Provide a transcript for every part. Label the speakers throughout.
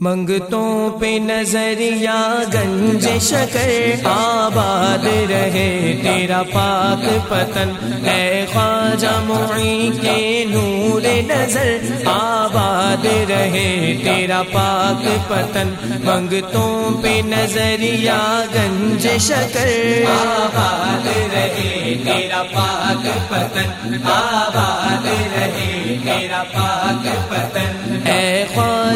Speaker 1: منگتوں پہ نظریا گنج شکر، آباد رہے، تیرا پاک پتن۔ اے خواجہ معی کے نور نظر، آباد رہے، تیرا پاک پتن۔ منگتوں پہ نظریا گنج شکر، آباد رہے، تیرا پاک پتن۔ آباد رہے، تیرا پاک پتن۔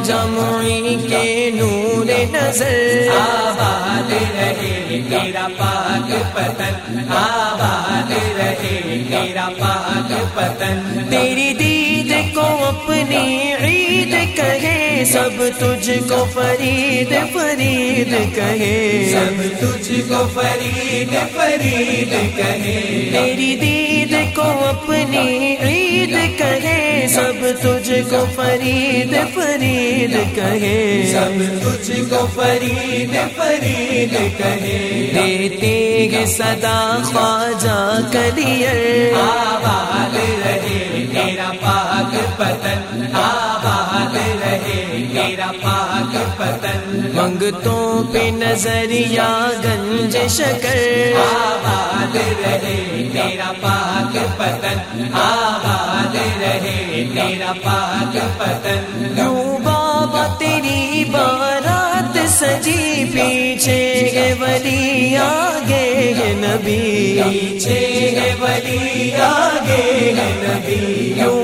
Speaker 1: خواجہ معی کے نور نظر۔ آباد رہے تیرا پاک پتن آباد رہے تیرا پاک پتن تیری دید کو اپنی سب تجھ کو فرید فرید کہے۔ سب تجھ کو فرید فرید کہے۔ تیری دید کو اپنی عید کہے۔ سب تجھ کو فرید فرید کہے۔ سب تجھ کو فرید فرید کہے۔ دیتے گے صدا خواجہ کلیئر آباد رہے تیرا پاک پتن۔ آباد رہے تیرا پاک پتن منگتوں پہ نظریا گنج شکر۔ آباد رہے تیرا پاک پتن۔ آباد رہے تیرا پاک پتن۔ بابا تیری بارات سجی پیچھے گے ولی آگے نبی۔ پیچھے گے ولی آگے گے نبی۔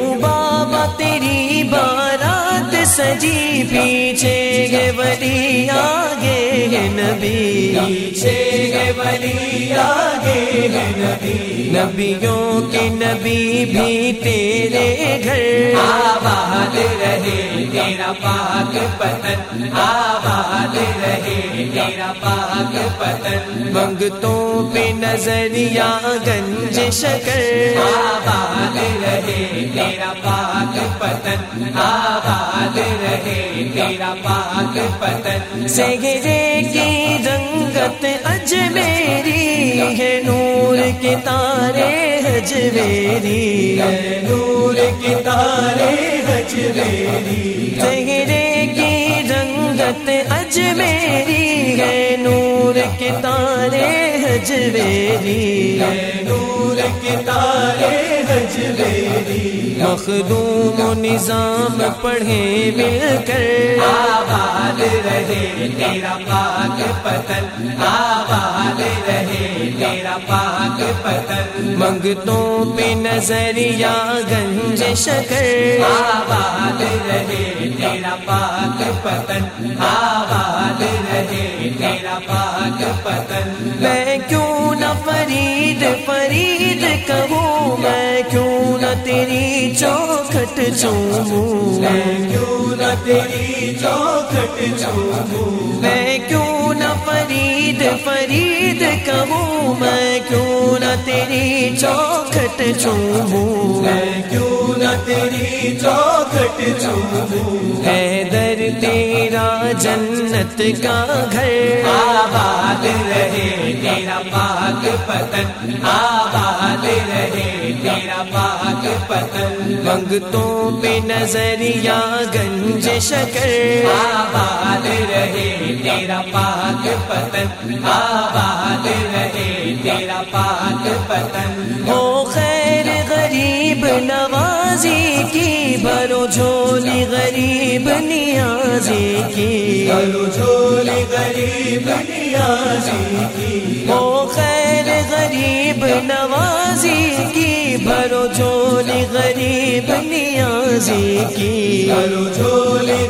Speaker 1: سجی پیچھے گے ولی آگے گے نبی پیچھے گے ولی آگے گے نبی نبیوں کے نبی بھی تیرے گھر آباد رہے تیرا پاک پتن، آباد رہے تیرا پاک پتن منگتوں پہ نظریا گنج شکر آباد رہے تیرا پاک پتن آباد رہے تیرا پاک پتن سگرے کی حقیقت اج میری ہے نور کے تارے حج میری نور کے تارے حج میری کی رنگت اجمیری ہے نور کے تارے حج میری نور مخدوم و نظام پڑھے مل کر۔ آباد رہے تیرا پاک پتن آباد رہے تیرا پاک پتن منگتوں پہ نظریا گنج شکر آباد رہے تیرا پاک پتن آباد رہے تیرا پاک پتن میں کیوں خرید کہوں میں کیوں نہ تیری چوکھٹ چوموں؟ میں کیوں نہ تیری چوکھٹ چوموں؟ میں کیوں نہ فرید فرید کہوں میں کیوں نہ تیری چوکھٹ چوموں۔ میں کیوں نہ تیری چوکھٹ چوموں حیدر تیرا جنت کا گھر۔ آباد رہے تیرا پاک پتن۔ آباد رہے تیرا پاک پتن۔ منگتوں پہ نظریا گنج شکر۔ آباد رہے تیرا پاک پتن۔ آباد رہے ہو خیر غریب نوازی کی بھرو جھولی غریب نیازی کی۔ بھرو جھولی غریب نیازی کی۔ ہو خیر غریب نوازی کی بھرو جھولی غریب نیازی کی.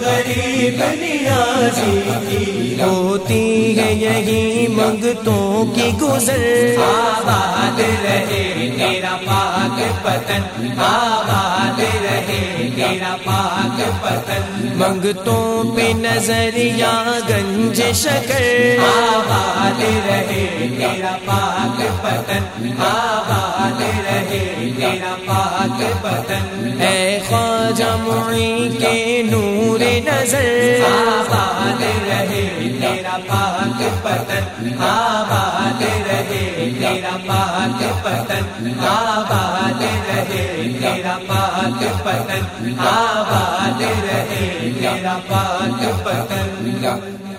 Speaker 1: غریب نیازی کی ہوتی ہے یہی منگتوں کی گزر. آباد رہے تیرا پاک پتن. آباد رہے تیرا پاک پتن. منگتوں پہ نظریا گنج شکر. آباد رہے تیرا پاک پتن. آباد رہے تیرا پاک اے خواجہ معی کے نور نظر۔ آباد رہے، تیرا پاک پتن آباد
Speaker 2: رہے، تیرا پاک پتن آباد رہے، تیرا پاک پتن آباد رہے، تیرا پاک پتن